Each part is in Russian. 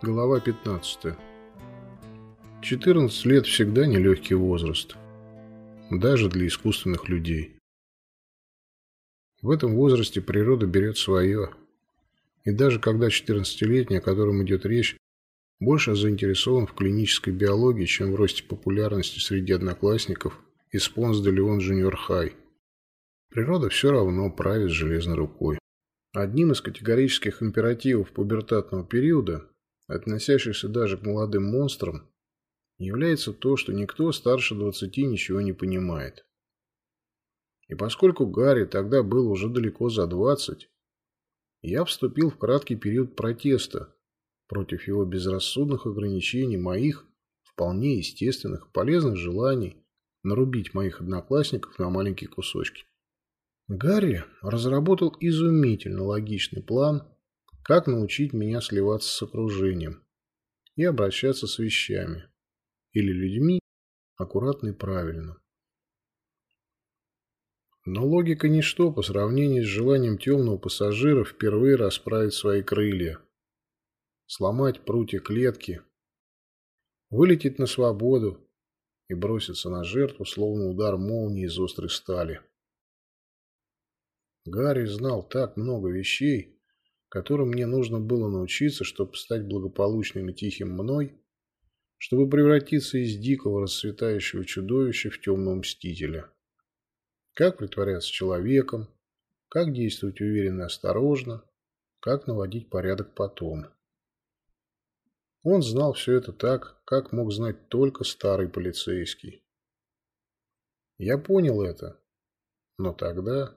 Глава 15. 14 лет всегда нелегкий возраст. Даже для искусственных людей. В этом возрасте природа берет свое. И даже когда 14-летний, о котором идет речь, больше заинтересован в клинической биологии, чем в росте популярности среди одноклассников из Понс де Леон Junior Хай. Природа все равно правит железной рукой. Одним из категорических императивов пубертатного периода относящихся даже к молодым монстрам, является то, что никто старше 20 ничего не понимает. И поскольку Гарри тогда был уже далеко за 20, я вступил в краткий период протеста против его безрассудных ограничений моих, вполне естественных, полезных желаний нарубить моих одноклассников на маленькие кусочки. Гарри разработал изумительно логичный план – как научить меня сливаться с окружением и обращаться с вещами или людьми аккуратно и правильно. Но логика ничто по сравнению с желанием темного пассажира впервые расправить свои крылья, сломать прутья клетки, вылететь на свободу и броситься на жертву, словно удар молнии из острой стали. Гарри знал так много вещей, которым мне нужно было научиться, чтобы стать благополучным и тихим мной, чтобы превратиться из дикого расцветающего чудовища в темного мстителя. Как притворяться человеком, как действовать уверенно и осторожно, как наводить порядок потом. Он знал все это так, как мог знать только старый полицейский. Я понял это, но тогда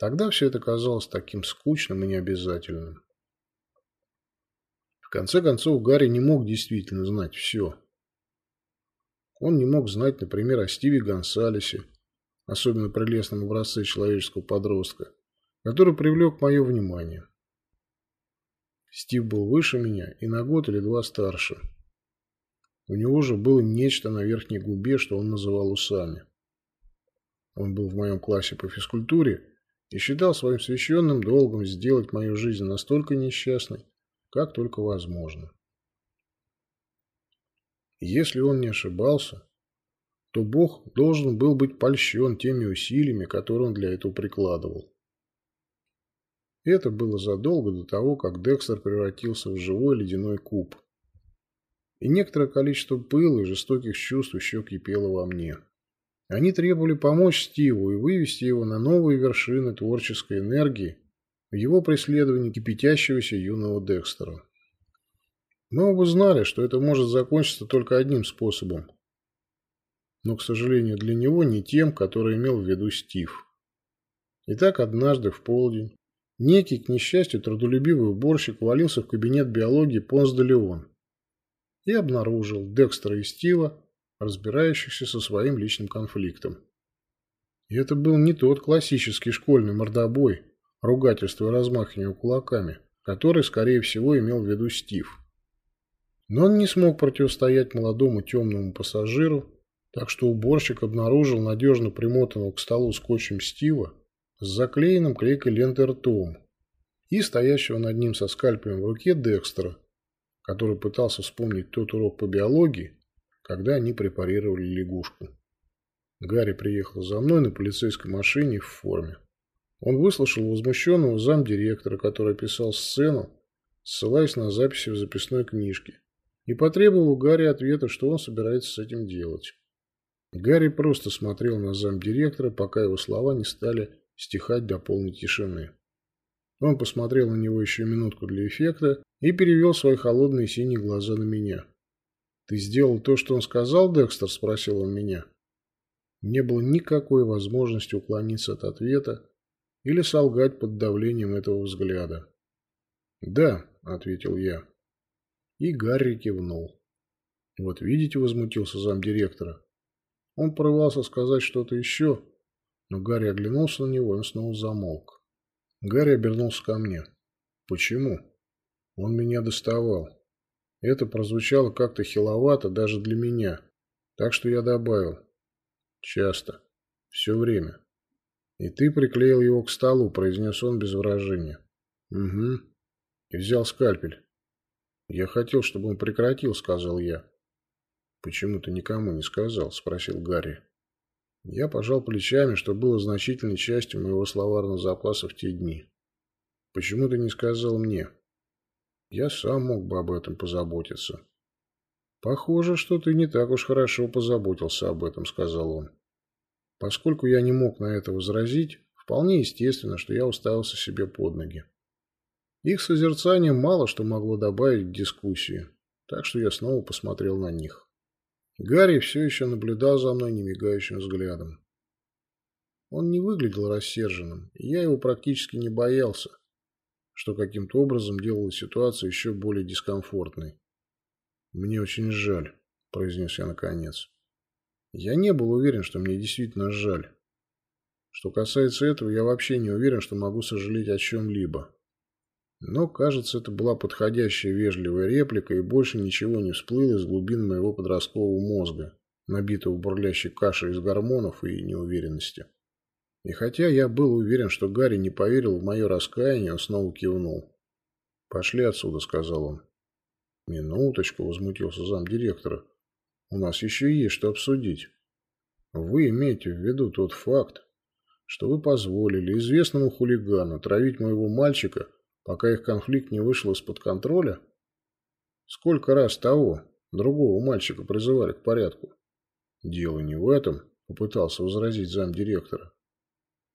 Тогда все это казалось таким скучным и необязательным. В конце концов, Гарри не мог действительно знать все. Он не мог знать, например, о Стиве Гонсалесе, особенно прелестном образце человеческого подростка, который привлек мое внимание. Стив был выше меня и на год или два старше. У него же было нечто на верхней губе, что он называл усами. Он был в моем классе по физкультуре и считал своим священным долгом сделать мою жизнь настолько несчастной, как только возможно. Если он не ошибался, то Бог должен был быть польщен теми усилиями, которые он для этого прикладывал. Это было задолго до того, как Декстер превратился в живой ледяной куб. И некоторое количество пыла и жестоких чувств еще кипело во мне. Они требовали помочь Стиву и вывести его на новые вершины творческой энергии в его преследовании кипятящегося юного Декстера. Мы оба знали, что это может закончиться только одним способом. Но, к сожалению, для него не тем, который имел в виду Стив. Итак, однажды в полдень некий, к несчастью, трудолюбивый уборщик валился в кабинет биологии Понс де Леон и обнаружил Декстера и Стива разбирающихся со своим личным конфликтом. И это был не тот классический школьный мордобой, ругательство и размахивание кулаками, который, скорее всего, имел в виду Стив. Но он не смог противостоять молодому темному пассажиру, так что уборщик обнаружил надежно примотанного к столу скотчем Стива с заклеенным клейкой лентой ртом и стоящего над ним со скальпелем в руке Декстера, который пытался вспомнить тот урок по биологии, когда они препарировали лягушку. Гарри приехал за мной на полицейской машине в форме. Он выслушал возмущенного замдиректора, который описал сцену, ссылаясь на записи в записной книжке, и потребовал у Гарри ответа, что он собирается с этим делать. Гарри просто смотрел на замдиректора, пока его слова не стали стихать до полной тишины. Он посмотрел на него еще минутку для эффекта и перевел свои холодные синие глаза на меня. «Ты сделал то, что он сказал, Декстер?» – спросил он меня. Не было никакой возможности уклониться от ответа или солгать под давлением этого взгляда. «Да», – ответил я. И Гарри кивнул. «Вот видите», – возмутился замдиректора. Он порывался сказать что-то еще, но Гарри оглянулся на него, и он снова замолк. Гарри обернулся ко мне. «Почему?» Он меня доставал. Это прозвучало как-то хиловато даже для меня, так что я добавил. Часто. Все время. И ты приклеил его к столу, произнес он без выражения. Угу. И взял скальпель. Я хотел, чтобы он прекратил, сказал я. Почему ты никому не сказал? Спросил Гарри. Я пожал плечами, что было значительной частью моего словарного запаса в те дни. Почему ты не сказал мне? Я сам мог бы об этом позаботиться. Похоже, что ты не так уж хорошо позаботился об этом, сказал он. Поскольку я не мог на это возразить, вполне естественно, что я уставился себе под ноги. Их созерцание мало что могло добавить к дискуссии, так что я снова посмотрел на них. Гарри все еще наблюдал за мной немигающим взглядом. Он не выглядел рассерженным, и я его практически не боялся, что каким-то образом делало ситуацию еще более дискомфортной. «Мне очень жаль», – произнес я наконец. Я не был уверен, что мне действительно жаль. Что касается этого, я вообще не уверен, что могу сожалеть о чем-либо. Но, кажется, это была подходящая вежливая реплика, и больше ничего не всплыло из глубин моего подросткового мозга, набитого бурлящей кашей из гормонов и неуверенности. И хотя я был уверен, что Гарри не поверил в мое раскаяние, он снова кивнул. «Пошли отсюда», — сказал он. «Минуточку», — возмутился замдиректора. У нас еще есть что обсудить. Вы имеете в виду тот факт, что вы позволили известному хулигану травить моего мальчика, пока их конфликт не вышел из-под контроля? Сколько раз того, другого мальчика призывали к порядку? Дело не в этом, попытался возразить замдиректора.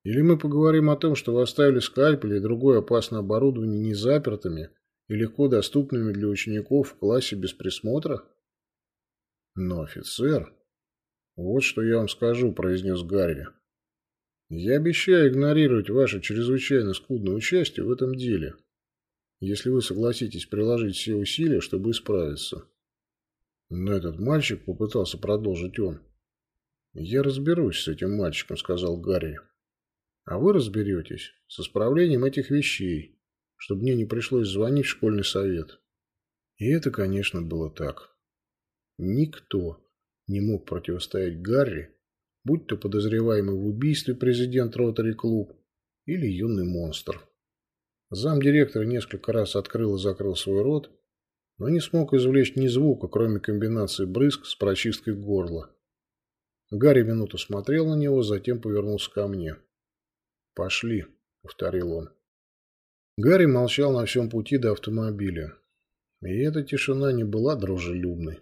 Или мы поговорим о том, что вы оставили скальпель и другое опасное оборудование незапертыми и легко доступными для учеников в классе без присмотра? Но офицер... Вот что я вам скажу, произнес Гарри. Я обещаю игнорировать ваше чрезвычайно скудное участие в этом деле, если вы согласитесь приложить все усилия, чтобы исправиться. Но этот мальчик попытался продолжить он. «Я разберусь с этим мальчиком», — сказал Гарри. «А вы разберетесь с исправлением этих вещей, чтобы мне не пришлось звонить в школьный совет». И это, конечно, было так. Никто не мог противостоять Гарри, будь то подозреваемый в убийстве президент Ротари Клуб или юный монстр. Замдиректор несколько раз открыл и закрыл свой рот, но не смог извлечь ни звука, кроме комбинации брызг с прочисткой горла. Гарри минуту смотрел на него, затем повернулся ко мне. «Пошли», — повторил он. Гарри молчал на всем пути до автомобиля. И эта тишина не была дружелюбной.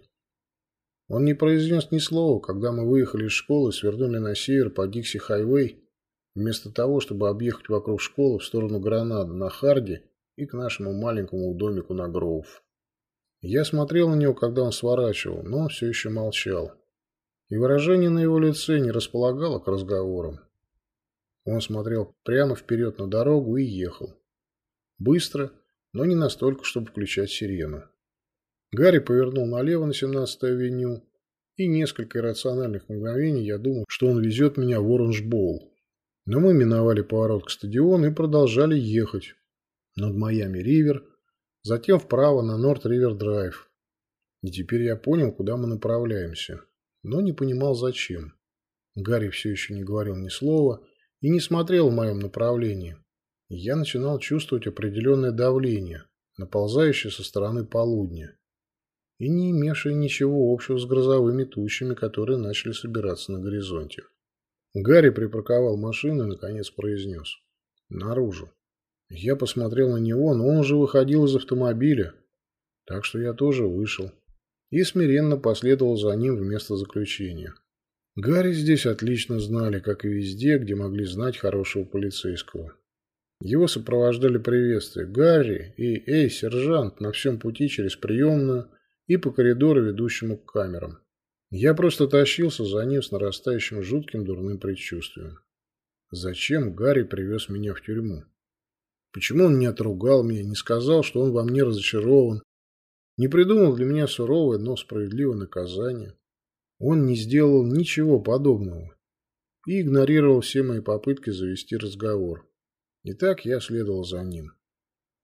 Он не произнес ни слова, когда мы выехали из школы и свернули на север по Дикси-хайвей, вместо того, чтобы объехать вокруг школы в сторону Гранады на Харди и к нашему маленькому домику на Гроув. Я смотрел на него, когда он сворачивал, но он все еще молчал. И выражение на его лице не располагало к разговорам. Он смотрел прямо вперед на дорогу и ехал. Быстро, но не настолько, чтобы включать сирену. Гарри повернул налево на 17-ю авеню, и несколько иррациональных мгновений я думал, что он везет меня в Оранж-Боул. Но мы миновали поворот к стадиону и продолжали ехать над Майами-Ривер, затем вправо на Норт-Ривер-Драйв. И теперь я понял, куда мы направляемся, но не понимал, зачем. Гарри все еще не говорил ни слова и не смотрел в моем направлении. Я начинал чувствовать определенное давление, наползающее со стороны полудня и не имевшие ничего общего с грозовыми тучами, которые начали собираться на горизонте. Гарри припарковал машину и, наконец, произнес. «Наружу». Я посмотрел на него, но он уже выходил из автомобиля, так что я тоже вышел и смиренно последовал за ним в место заключения. Гарри здесь отлично знали, как и везде, где могли знать хорошего полицейского. Его сопровождали приветствия Гарри и «Эй, сержант» на всем пути через приемную и по коридору, ведущему к камерам. Я просто тащился за ним с нарастающим жутким дурным предчувствием. Зачем Гарри привез меня в тюрьму? Почему он не отругал меня, не сказал, что он во мне разочарован, не придумал для меня суровое, но справедливое наказание? Он не сделал ничего подобного и игнорировал все мои попытки завести разговор. И так я следовал за ним.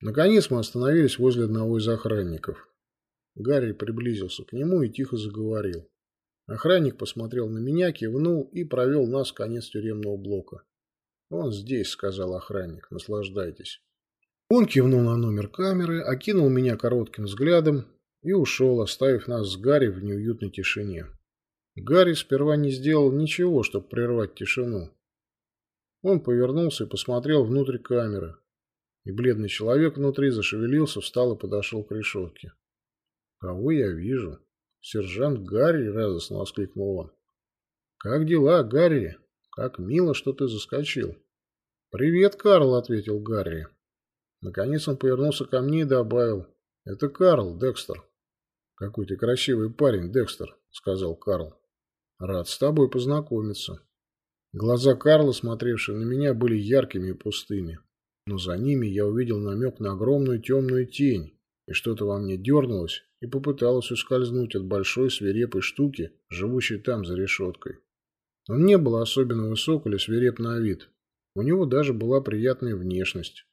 Наконец мы остановились возле одного из охранников. Гарри приблизился к нему и тихо заговорил. Охранник посмотрел на меня, кивнул и провел нас в конец тюремного блока. «Он здесь», — сказал охранник, — «наслаждайтесь». Он кивнул на номер камеры, окинул меня коротким взглядом и ушел, оставив нас с Гарри в неуютной тишине. Гарри сперва не сделал ничего, чтобы прервать тишину. Он повернулся и посмотрел внутрь камеры. И бледный человек внутри зашевелился, встал и подошел к решетке. «Кого я вижу?» «Сержант Гарри!» — радостно воскликнул он. «Как дела, Гарри? Как мило, что ты заскочил!» «Привет, Карл!» — ответил Гарри. Наконец он повернулся ко мне и добавил. «Это Карл, Декстер». «Какой ты красивый парень, Декстер», — сказал Карл. «Рад с тобой познакомиться». Глаза Карла, смотревшие на меня, были яркими и пустыми. Но за ними я увидел намек на огромную темную тень, и что-то во мне дернулось и попыталось ускользнуть от большой свирепой штуки, живущей там за решеткой. Он не был особенно высок или свиреп на вид. У него даже была приятная внешность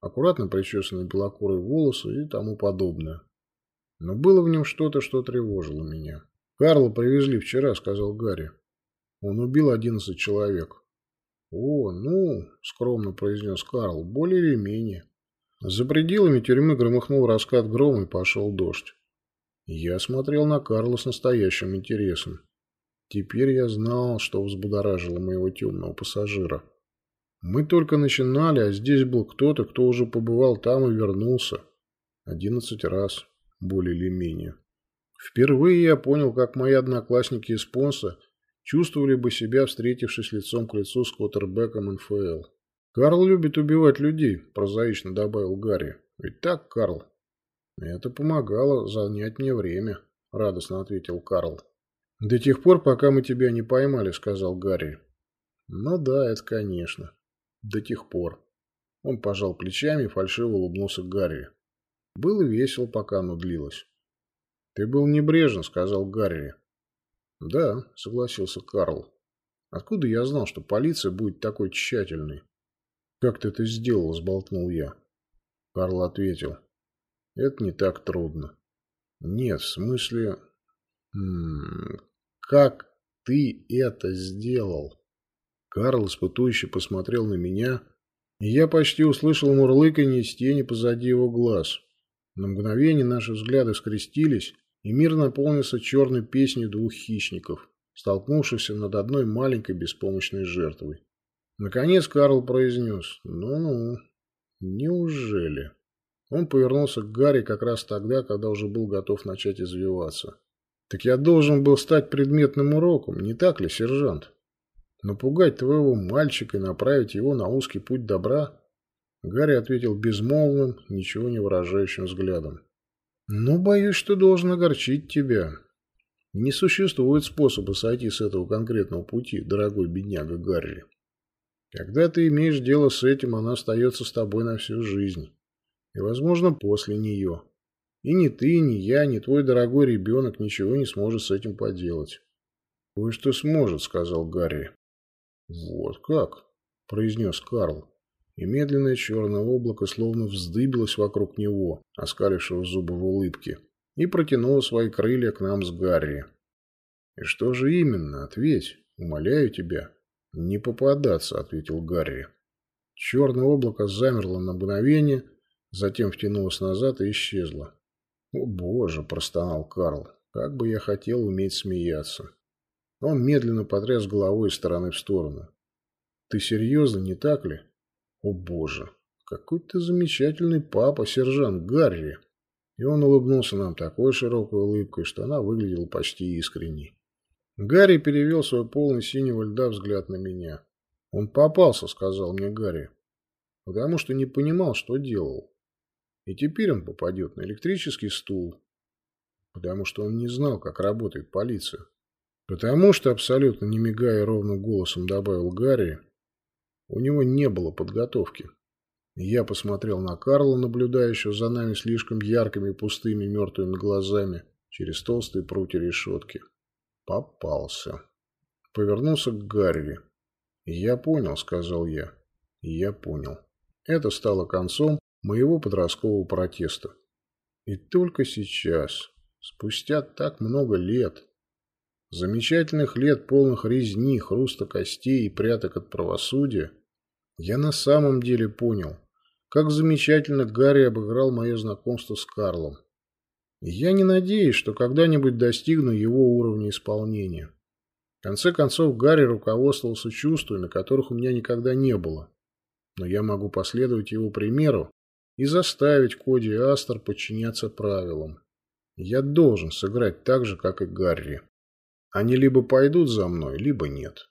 аккуратно причесанные белокурые волосы и тому подобное. Но было в нем что-то, что тревожило меня. «Карла привезли вчера», — сказал Гарри. «Он убил одиннадцать человек». «О, ну», — скромно произнес Карл, — «более или менее». За пределами тюрьмы громыхнул раскат грома и пошел дождь. Я смотрел на Карла с настоящим интересом. Теперь я знал, что взбудоражило моего темного пассажира. Мы только начинали, а здесь был кто-то, кто уже побывал там и вернулся. Одиннадцать раз, более или менее. Впервые я понял, как мои одноклассники из Понса чувствовали бы себя, встретившись лицом к лицу с квотербеком НФЛ. «Карл любит убивать людей», – прозаично добавил Гарри. «Ведь так, Карл?» «Это помогало занять мне время», – радостно ответил Карл. «До тех пор, пока мы тебя не поймали», – сказал Гарри. «Ну да, это конечно». До тех пор. Он пожал плечами и фальшиво улыбнулся Гарри. Было весело, пока оно длилось. «Ты был небрежен», — сказал Гарри. «Да», — согласился Карл. «Откуда я знал, что полиция будет такой тщательной?» «Как ты это сделал?» — сболтнул я. Карл ответил. «Это не так трудно». «Нет, в смысле...» М -м, «Как ты это сделал?» Карл испытующе посмотрел на меня, и я почти услышал мурлыканье с тени позади его глаз. На мгновение наши взгляды скрестились, и мир наполнился черной песней двух хищников, столкнувшихся над одной маленькой беспомощной жертвой. Наконец Карл произнес «Ну-ну, неужели?» Он повернулся к Гарри как раз тогда, когда уже был готов начать извиваться. «Так я должен был стать предметным уроком, не так ли, сержант?» Напугать твоего мальчика и направить его на узкий путь добра? Гарри ответил безмолвным, ничего не выражающим взглядом. «Ну, боюсь, что должен огорчить тебя. Не существует способа сойти с этого конкретного пути, дорогой бедняга Гарри. Когда ты имеешь дело с этим, она остается с тобой на всю жизнь. И, возможно, после нее. И ни ты, ни я, ни твой дорогой ребенок ничего не сможет с этим поделать». «Кое-что сможет», — сказал Гарри. «Вот как?» – произнес Карл. И медленное черное облако словно вздыбилось вокруг него, оскалившего зубы в улыбке, и протянуло свои крылья к нам с Гарри. «И что же именно? Ответь. Умоляю тебя». «Не попадаться», — ответил Гарри. Черное облако замерло на мгновение, затем втянулось назад и исчезло. «О, боже!» – простонал Карл. «Как бы я хотел уметь смеяться!» Он медленно потряс головой из стороны в сторону. «Ты серьезно, не так ли?» «О боже, какой ты замечательный папа, сержант Гарри!» И он улыбнулся нам такой широкой улыбкой, что она выглядела почти искренней. Гарри перевел свой полный синего льда взгляд на меня. «Он попался», — сказал мне Гарри, — «потому что не понимал, что делал. И теперь он попадет на электрический стул, потому что он не знал, как работает полиция». Потому что, абсолютно не мигая ровным голосом добавил Гарри, у него не было подготовки. Я посмотрел на Карла, наблюдающего за нами слишком яркими пустыми мертвыми глазами через толстые прутья решетки. Попался. Повернулся к Гарри. «Я понял», — сказал я. «Я понял». Это стало концом моего подросткового протеста. И только сейчас, спустя так много лет, замечательных лет, полных резни, хруста костей и пряток от правосудия, я на самом деле понял, как замечательно Гарри обыграл мое знакомство с Карлом. Я не надеюсь, что когда-нибудь достигну его уровня исполнения. В конце концов, Гарри руководствовался чувствами, которых у меня никогда не было. Но я могу последовать его примеру и заставить Коди и Астер подчиняться правилам. Я должен сыграть так же, как и Гарри. Они либо пойдут за мной, либо нет.